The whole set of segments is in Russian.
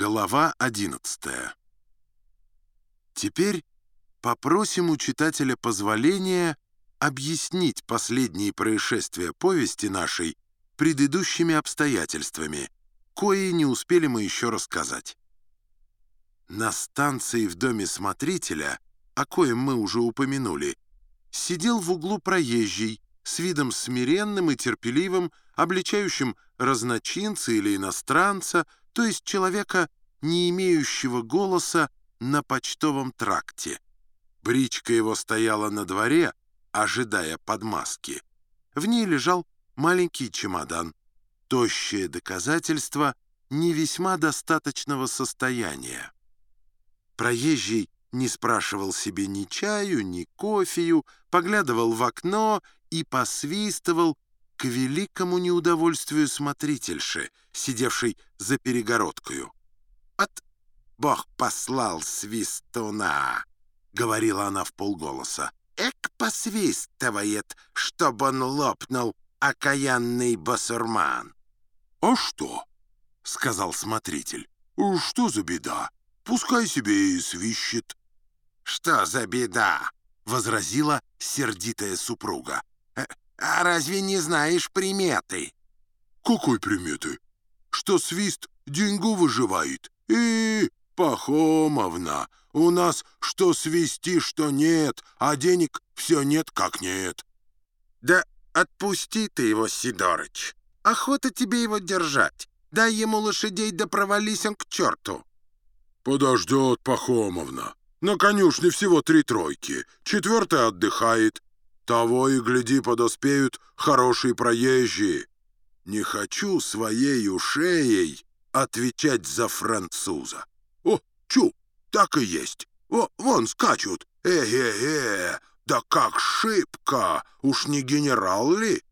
Глава 11 Теперь попросим у читателя позволения объяснить последние происшествия повести нашей предыдущими обстоятельствами, кои не успели мы еще рассказать. На станции в доме смотрителя, о коем мы уже упомянули, сидел в углу проезжий, с видом смиренным и терпеливым, обличающим разночинца или иностранца, то есть человека, не имеющего голоса на почтовом тракте. Бричка его стояла на дворе, ожидая подмазки. В ней лежал маленький чемодан, тощее доказательство не весьма достаточного состояния. Проезжий не спрашивал себе ни чаю, ни кофею, поглядывал в окно и посвистывал к великому неудовольствию смотрительши, сидевшей за перегородкою. «От Бог послал свистуна!» — говорила она в полголоса. «Эк посвистывает, чтобы он лопнул, окаянный басурман!» «А что?» — сказал смотритель. «Что за беда? Пускай себе и свищет». «Что за беда?» — возразила сердитая супруга. «Э, «А разве не знаешь приметы?» «Какой приметы? Что свист деньгу выживает? И, Пахомовна, у нас что свисти, что нет, а денег все нет как нет». «Да отпусти ты его, Сидорыч. Охота тебе его держать. Дай ему лошадей, да провались он к черту». «Подождет, Пахомовна. На конюшне всего три тройки. Четвертая отдыхает. Того и гляди подоспеют хорошие проезжие. Не хочу своей шеей отвечать за француза. О, чу, так и есть. О, вон скачут. Э-э-э, да как шибко! Уж не генерал ли?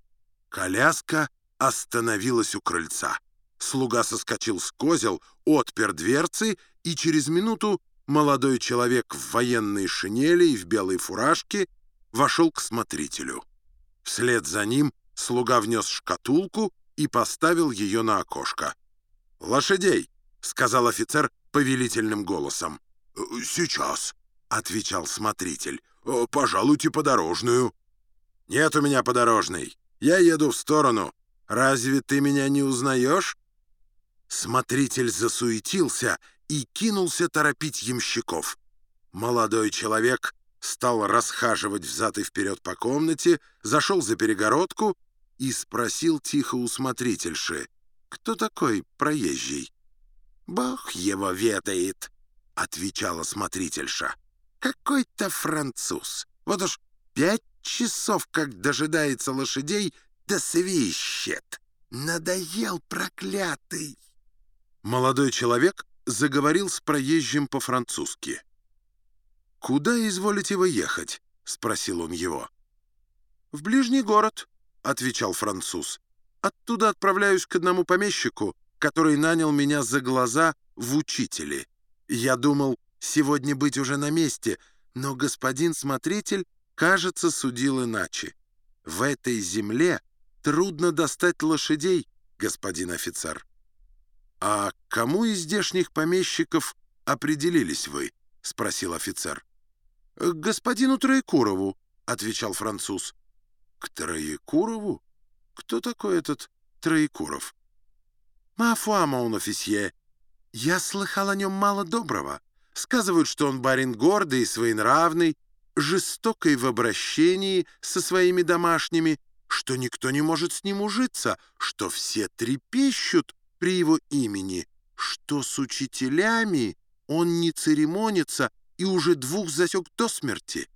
Коляска остановилась у крыльца. Слуга соскочил с козел, отпер дверцы, и через минуту молодой человек в военной шинели и в белой фуражке вошел к смотрителю. Вслед за ним слуга внес шкатулку и поставил ее на окошко. «Лошадей!» — сказал офицер повелительным голосом. «Сейчас», — отвечал смотритель. «Пожалуйте подорожную». «Нет у меня подорожной. Я еду в сторону. Разве ты меня не узнаешь?» Смотритель засуетился и кинулся торопить ямщиков. Молодой человек стал расхаживать взад и вперед по комнате, зашел за перегородку и спросил тихо у смотрительши, кто такой проезжий. «Бог его ведает», — отвечала смотрительша. «Какой-то француз. Вот уж пять часов, как дожидается лошадей, да свищет. Надоел проклятый». Молодой человек заговорил с проезжим по-французски. «Куда изволите вы ехать?» — спросил он его. «В ближний город», — отвечал француз. «Оттуда отправляюсь к одному помещику, который нанял меня за глаза в учители. Я думал, сегодня быть уже на месте, но господин смотритель, кажется, судил иначе. В этой земле трудно достать лошадей, господин офицер». «А кому из здешних помещиков определились вы?» — спросил офицер. «К господину Троекурову», — отвечал француз. «К Троекурову? Кто такой этот Троекуров?» «Мафуа, мон офисье. Я слыхал о нем мало доброго. Сказывают, что он барин гордый и своенравный, жестокий в обращении со своими домашними, что никто не может с ним ужиться, что все трепещут при его имени, что с учителями он не церемонится и уже двух засек до смерти.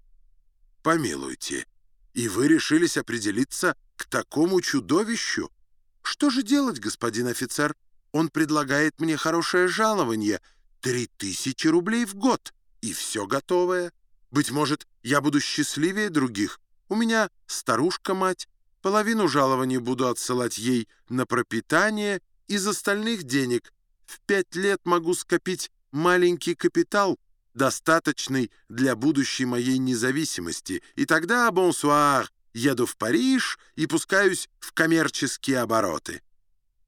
Помилуйте, и вы решились определиться к такому чудовищу? Что же делать, господин офицер? Он предлагает мне хорошее жалование, три тысячи рублей в год, и все готовое. Быть может, я буду счастливее других. У меня старушка-мать, половину жалования буду отсылать ей на пропитание из остальных денег в пять лет могу скопить маленький капитал, достаточный для будущей моей независимости. И тогда, бонсуар, еду в Париж и пускаюсь в коммерческие обороты.